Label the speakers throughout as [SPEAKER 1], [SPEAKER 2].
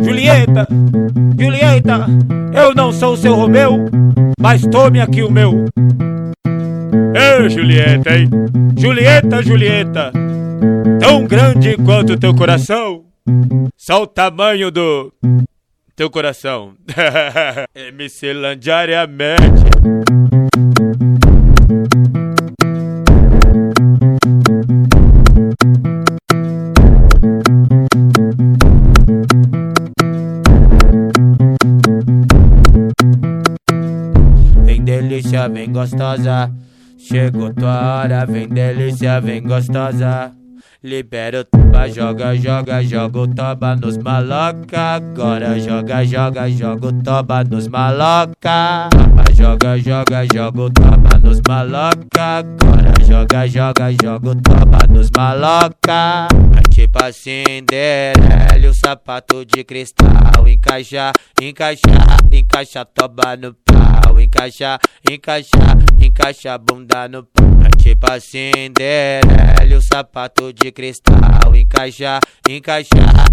[SPEAKER 1] Julieta, Julieta, eu não sou seu Romeu, mas tome aqui o meu. Ei, Julieta, hein? Julieta, Julieta, tão grande quanto teu coração, só o tamanho do teu coração. MC delícia, vem gostosa. Chegou tua hora, vem delícia, vem gostosa. Libera o toba, joga, joga, joga o toba nos maloca. Agora joga, joga, joga o toba nos maloca. Joga, joga, joga o toba nos maloca. Agora joga, joga, joga o toba nos maloca. É tipo a Cinderela, o sapato de cristal. Encaixa, encaixa, encaixa toba no pau. Encaixa, encaixa, encaixa a bunda no pau. Tipo a Cinderela, o sapato de cristal. Encaixa, encaixa,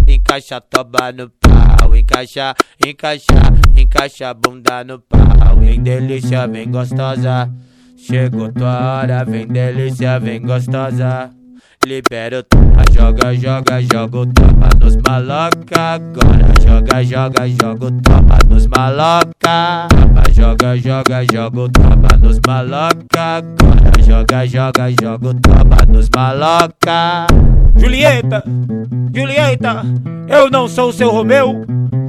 [SPEAKER 1] encaixa toba no pau. Encaixa, encaixa, encaixa a bunda no pau. Vem delícia, vem gostosa. Chegou tua hora, vem delícia, vem gostosa. Libera o toba, joga, joga, joga o toba nos maloca. Agora joga, joga, joga o toba nos maloca. Joga, joga, joga o toba nos maloca. Agora joga, joga, joga o toba nos maloca. Julieta, Julieta, eu não sou seu Romeu,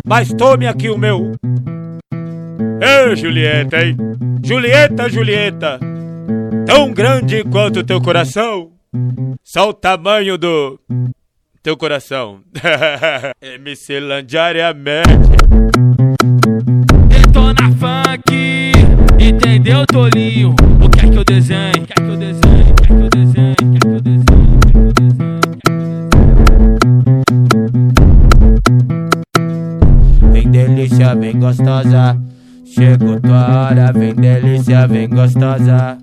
[SPEAKER 1] mas tome aqui o meu. Ei, Julieta, hein? Julieta, Julieta, tão grande quanto teu coração, só o tamanho do teu coração. MC Landiária Média.
[SPEAKER 2] Detona funk, entendeu, Tolinho? É é? O que é que eu desenho? O que é que eu desenho? O que é que eu desenho? O que é que eu desenho?
[SPEAKER 1] Vem delícia, vem gostosa. Chegou tua hora, vem delícia, vem gostosa.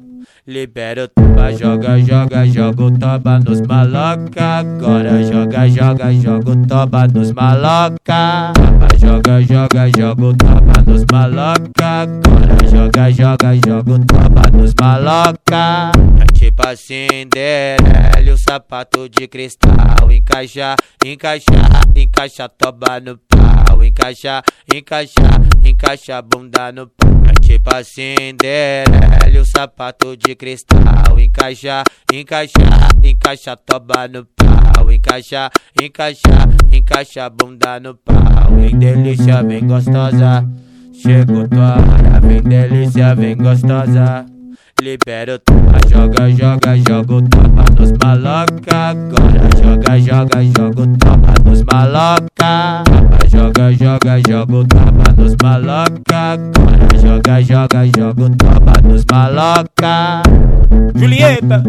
[SPEAKER 1] Libera o toba, joga, joga, joga o toba nos maloca. Agora joga, joga, joga o toba nos maloca. Joga, joga, joga o toba nos maloca. Agora joga, joga, joga o toba nos maloca. É tipo a Cinderela, o sapato de cristal. Encaixa, encaixa, encaixa toba no pau. Encaixa, encaixa, encaixa a bunda no pau. Tipo a Cinderela, o sapato de cristal. Encaixa, encaixa, encaixa toba no pau. Encaixa, encaixa, encaixa a bunda no pau. Vem delícia, vem gostosa. Chegou tua hora, vem delícia, vem gostosa. Libera o toba, joga, joga, joga o toba nos maloca. Agora joga, joga, joga o toba nos maloca. Joga, joga, o toba nos maloca. Agora joga, joga, joga o toba nos maloca. Julieta,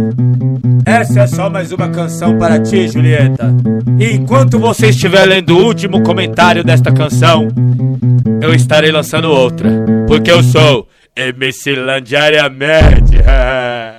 [SPEAKER 1] essa é só mais uma canção para ti, Julieta. E enquanto você estiver lendo o último comentário desta canção, eu estarei lançando outra. Porque eu sou MC Landiária Média.